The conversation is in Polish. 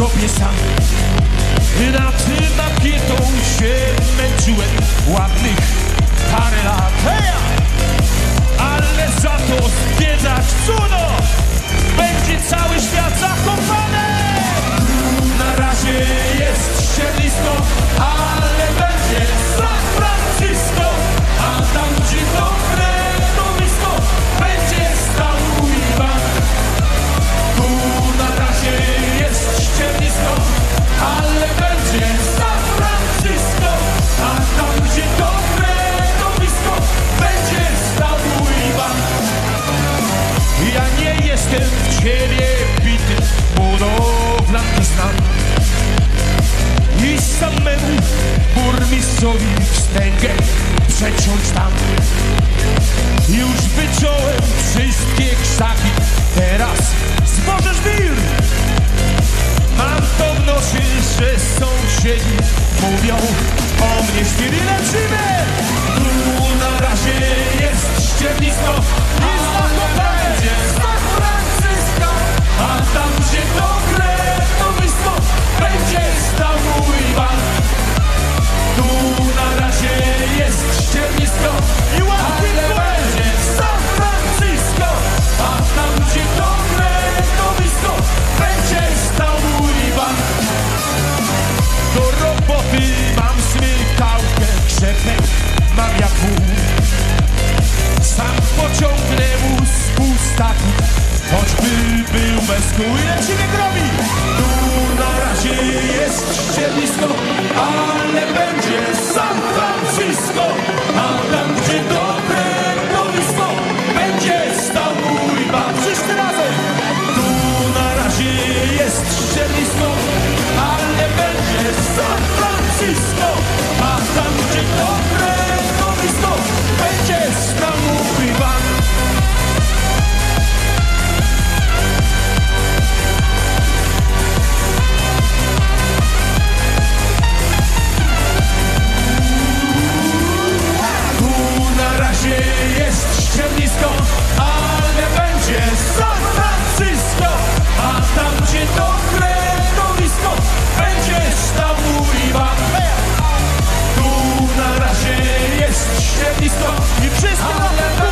kopie sam. Ty na tym ankietą się męczyłem. Łap ten przeciąć tam. Już wyciąłem wszystkie krzaki Teraz zmożesz wir. Mam to w nosie, że sąsiedzi Mówią o mnie świry lecimy Tu na razie jest ściemnisko Jest na kopalnie, San Francisco A tam gdzie to piasku lecimy gromi Tu na razie jest ściernisko Ale będzie San Francisco. A tam gdzie to blisko i wszystko.